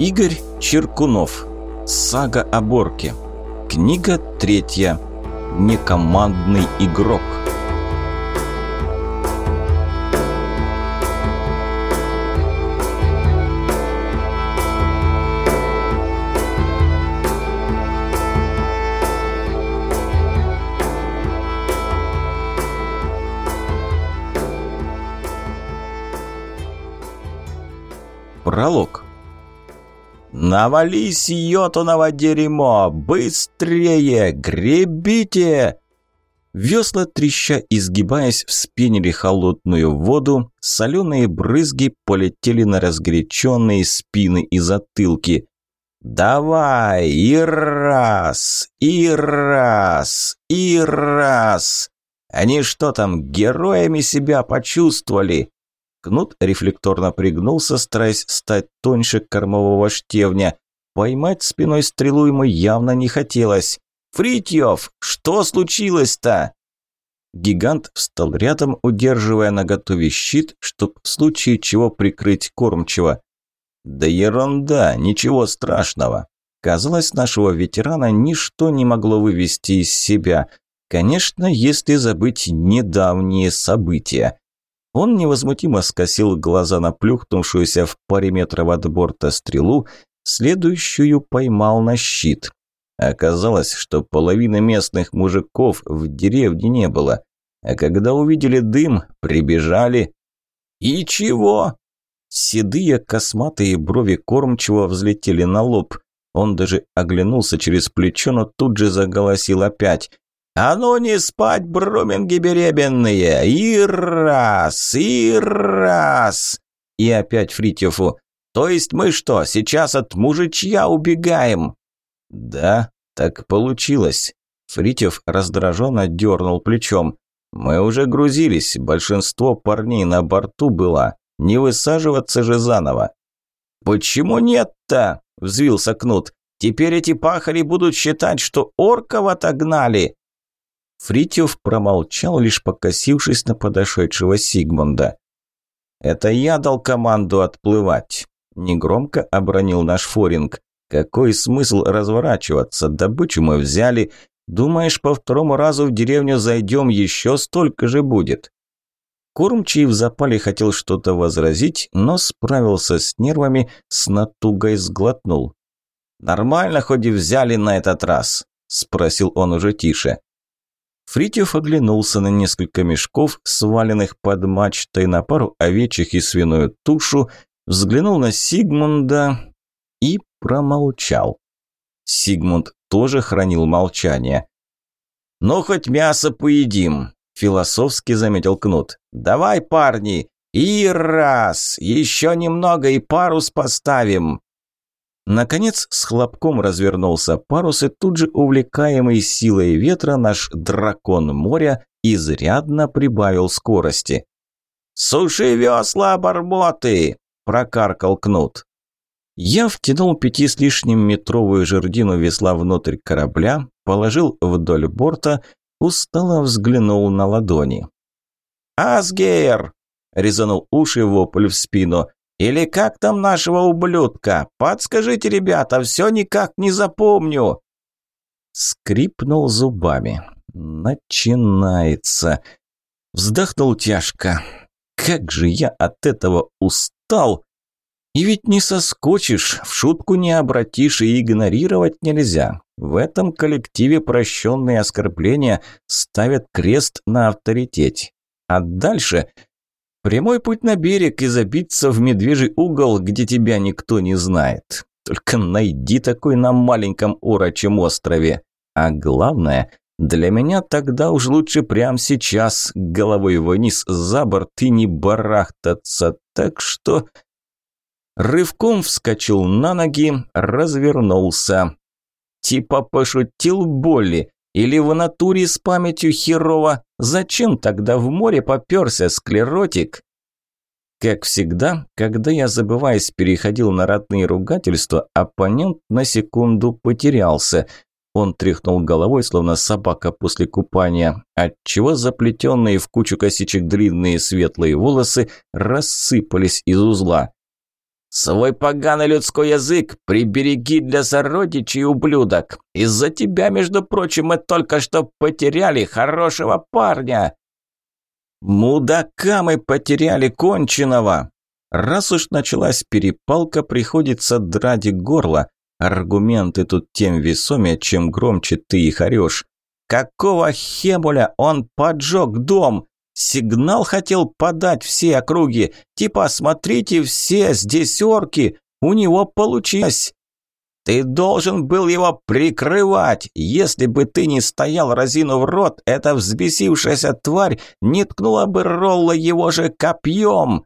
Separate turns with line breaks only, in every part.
Игорь Черкунов. Сага о Борке. Книга третья. Некомандный игрок. Пролог. «Навались, йотуново дерьмо! Быстрее! Гребите!» Весла, треща изгибаясь, вспенили холодную воду, соленые брызги полетели на разгоряченные спины и затылки. «Давай! И раз! И раз! И раз!» Они что там, героями себя почувствовали? Кнут рефлекторно пригнулся, стараясь стать тоньше кормового штевня. Поймать спиной стрелу ему явно не хотелось. «Фритьев, что случилось-то?» Гигант встал рядом, удерживая на готове щит, чтобы в случае чего прикрыть кормчего. «Да ерунда, ничего страшного». Казалось, нашего ветерана ничто не могло вывести из себя. Конечно, если забыть недавние события. Он невозмутимо скосил глаза на плюхнувшуюся в паре метров от борта стрелу, следующую поймал на щит. Оказалось, что половины местных мужиков в деревне не было, а когда увидели дым, прибежали. «И чего?» Седые косматые брови кормчего взлетели на лоб. Он даже оглянулся через плечо, но тут же заголосил опять. «А ну не спать, бруминги беременные! И раз, и раз!» И опять Фритьефу. «То есть мы что, сейчас от мужичья убегаем?» «Да, так получилось». Фритьев раздраженно дернул плечом. «Мы уже грузились, большинство парней на борту было. Не высаживаться же заново». «Почему нет-то?» – взвился Кнут. «Теперь эти пахари будут считать, что орков отогнали». Фритьев промолчал, лишь покосившись на подошедшего Сигмунда. «Это я дал команду отплывать», – негромко обронил наш Форинг. «Какой смысл разворачиваться? Добычу мы взяли. Думаешь, по второму разу в деревню зайдем, еще столько же будет?» Кормчий в запале хотел что-то возразить, но справился с нервами, с натугой сглотнул. «Нормально хоть и взяли на этот раз?» – спросил он уже тише. Фритьев оглянулся на несколько мешков, сваленных под мачтой, на пару овечьих и свиную тушу, взглянул на Сигмунда и промолчал. Сигмунд тоже хранил молчание. «Ну, хоть мясо поедим», – философски заметил Кнут. «Давай, парни, и раз, еще немного и парус поставим». Наконец, с хлопком развернулся парус, и тут же, увлекаемый силой ветра, наш дракон моря изрядно прибавил скорости. «Суши весла, обормоты!» – прокаркал Кнут. Я втянул пяти с лишним метровую жердину весла внутрь корабля, положил вдоль борта, устало взглянул на ладони. «Асгейр!» – резанул уши вопль в спину. Или как там нашего ублюдка? Подскажите, ребята, все никак не запомню!» Скрипнул зубами. «Начинается!» Вздохнул тяжко. «Как же я от этого устал!» И ведь не соскочишь, в шутку не обратишь и игнорировать нельзя. В этом коллективе прощенные оскорбления ставят крест на авторитете. А дальше Прямой путь на берег и забиться в медвежий угол, где тебя никто не знает. Только найди такой на маленьком урочем острове. А главное, для меня тогда уж лучше прямо сейчас головой вниз за борт и не барахтаться. Так что... Рывком вскочил на ноги, развернулся. Типа пошутил Болли. Или в натуре с памятью херово? Зачем тогда в море попёрся склеротик? Как всегда, когда я, забываясь, переходил на родные ругательства, оппонент на секунду потерялся. Он тряхнул головой, словно собака после купания, отчего заплетенные в кучу косичек длинные светлые волосы рассыпались из узла. Свой поганый людской язык прибереги для сородичей, ублюдок. Из-за тебя, между прочим, мы только что потеряли хорошего парня. Мудака мы потеряли конченого. Раз уж началась перепалка, приходится драть горло. Аргументы тут тем весомее, чем громче ты их орешь. Какого хебуля он поджег дом? Сигнал хотел подать все округи. Типа, смотрите, все здесь орки. У него получилось. Ты должен был его прикрывать. Если бы ты не стоял разину в рот, эта взбесившаяся тварь не ткнула бы Ролла его же копьем.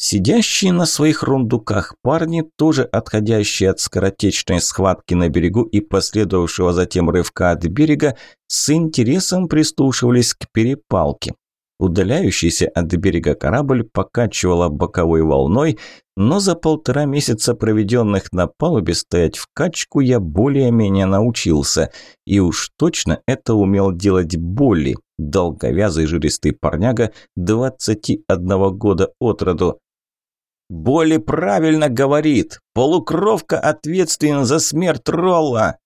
Сидящие на своих рундуках парни, тоже отходящие от скоротечной схватки на берегу и последовавшего затем рывка от берега, с интересом прислушивались к перепалке. Удаляющийся от берега корабль покачивала боковой волной, но за полтора месяца, проведенных на палубе, стоять в качку я более-менее научился. И уж точно это умел делать Болли, долговязый жилистый парняга 21 года от роду. Боли правильно говорит. Полукровка ответственен за смерть Ролла.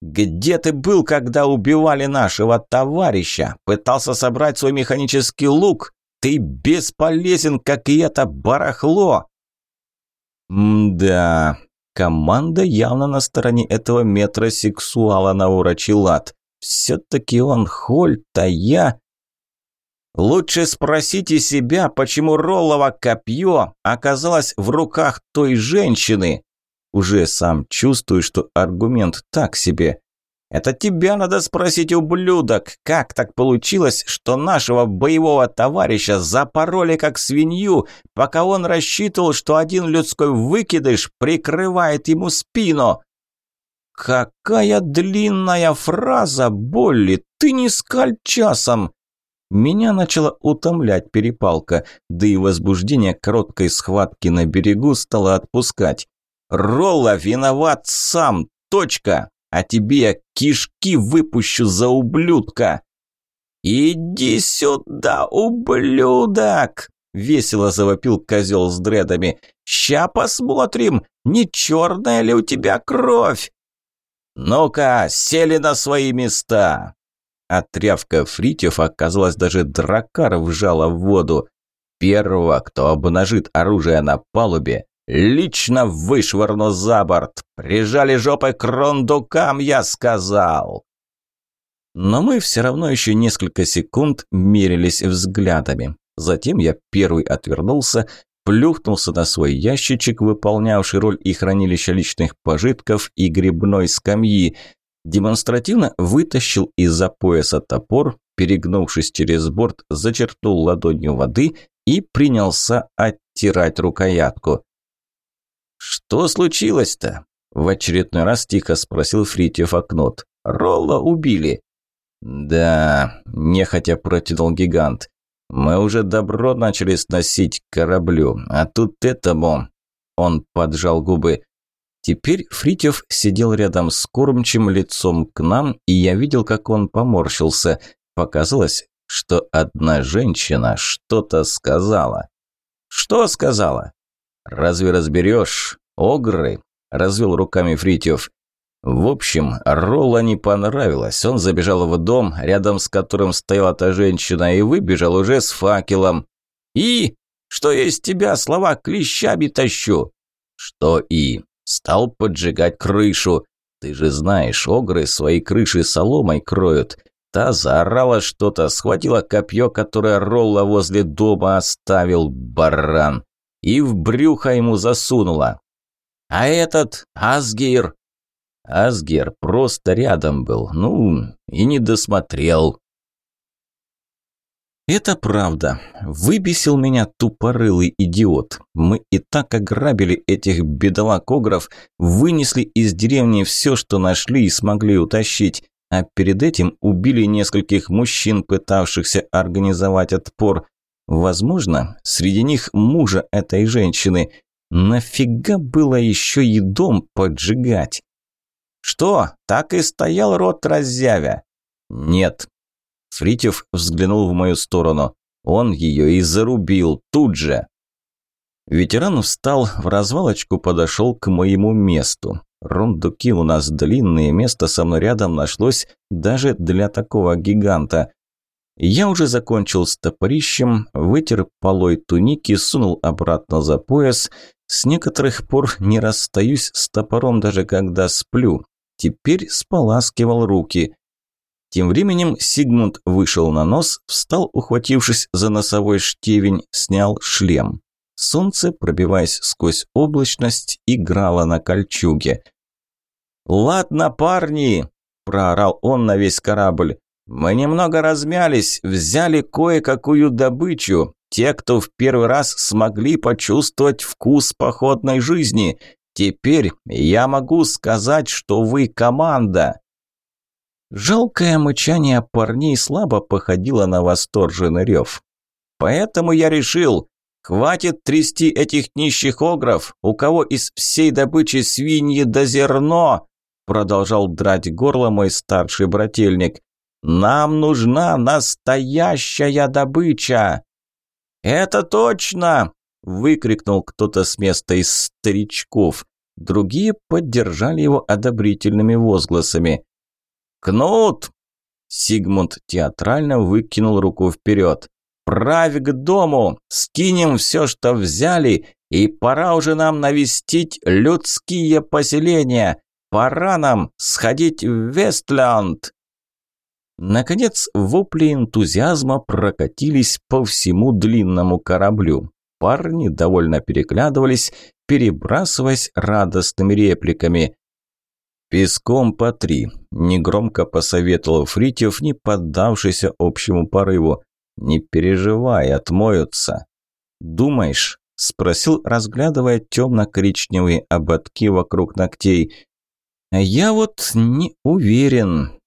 Где ты был, когда убивали нашего товарища? Пытался собрать свой механический лук? Ты бесполезен, как и это барахло. Мда, команда явно на стороне этого метросексуала на урочи лад. Все-таки он Хольт, а я... Лучше спросите себя, почему Роллово копье оказалось в руках той женщины. Уже сам чувствую, что аргумент так себе. Это тебя надо спросить, ублюдок, как так получилось, что нашего боевого товарища запороли как свинью, пока он рассчитывал, что один людской выкидыш прикрывает ему спину? Какая длинная фраза, Болли, ты не скаль часом. Меня начала утомлять перепалка, да и возбуждение короткой схватки на берегу стало отпускать. Ролла виноват сам, точка. А тебе я кишки выпущу за ублюдка. Иди сюда, ублюдок! Весело завопил козел с дредами. Ща посмотрим, не черная ли у тебя кровь. Ну-ка, сели на свои места. Отрявка фритьев оказалась даже дракар вжала в воду. Первого, кто обнажит оружие на палубе, лично вышвырну за борт. Прижали жопой к рондукам, я сказал. Но мы все равно еще несколько секунд мерились взглядами. Затем я первый отвернулся, плюхнулся на свой ящичек, выполнявший роль и хранилища личных пожитков и грибной скамьи, демонстративно вытащил из-за пояса топор, перегнувшись через борт, зачерпнул ладонью воды и принялся оттирать рукоятку. «Что случилось-то?» – в очередной раз тихо спросил Фритьев окнот. «Ролла убили». «Да», – нехотя протянул гигант. «Мы уже добро начали сносить к кораблю, а тут этому...» Он поджал губы. Теперь Фритьев сидел рядом с кормчим лицом к нам, и я видел, как он поморщился. Показалось, что одна женщина что-то сказала. «Что сказала?» «Разве разберешь? Огры?» – развел руками Фритьев. В общем, Ролла не понравилось. Он забежал в дом, рядом с которым стояла та женщина, и выбежал уже с факелом. «И? Что я из тебя слова клещами тащу?» «Что и?» Стал поджигать крышу. Ты же знаешь, огры свои крыши соломой кроют. Та заорала что-то, схватила копье, которое Ролла возле дома оставил, баран, и в брюхо ему засунула. А этот Асгир... Асгир просто рядом был, ну, и не досмотрел. Это правда. Выбесил меня тупорылый идиот. Мы и так ограбили этих бедолаг-огров, вынесли из деревни все, что нашли и смогли утащить. А перед этим убили нескольких мужчин, пытавшихся организовать отпор. Возможно, среди них мужа этой женщины. Нафига было еще и дом поджигать? Что, так и стоял рот раззявя? Нет, Фритьев взглянул в мою сторону. Он ее и зарубил тут же. Ветеран встал, в развалочку подошел к моему месту. Рундуки у нас длинные, место со мной рядом нашлось даже для такого гиганта. Я уже закончил с топорищем, вытер полой туники, сунул обратно за пояс. С некоторых пор не расстаюсь с топором, даже когда сплю. Теперь споласкивал руки. Тем временем Сигмунд вышел на нос, встал, ухватившись за носовой штевень, снял шлем. Солнце, пробиваясь сквозь облачность, играло на кольчуге. «Ладно, парни!» – проорал он на весь корабль. «Мы немного размялись, взяли кое-какую добычу. Те, кто в первый раз смогли почувствовать вкус походной жизни. Теперь я могу сказать, что вы команда». Жалкое мычание парней слабо походило на восторженный рев. «Поэтому я решил, хватит трясти этих нищих огров, у кого из всей добычи свиньи до зерно!» Продолжал драть горло мой старший брательник. «Нам нужна настоящая добыча!» «Это точно!» – выкрикнул кто-то с места из старичков. Другие поддержали его одобрительными возгласами. «Кнут!» Сигмунд театрально выкинул руку вперед. «Правь к дому! Скинем все, что взяли, и пора уже нам навестить людские поселения! Пора нам сходить в Вестлянд!» Наконец, вопли энтузиазма прокатились по всему длинному кораблю. Парни довольно переглядывались, перебрасываясь радостными репликами. «Песком по три», – негромко посоветовал Фритьев, не поддавшийся общему порыву. «Не переживай, отмоются». «Думаешь?» – спросил, разглядывая темно-коричневые ободки вокруг ногтей. «Я вот не уверен.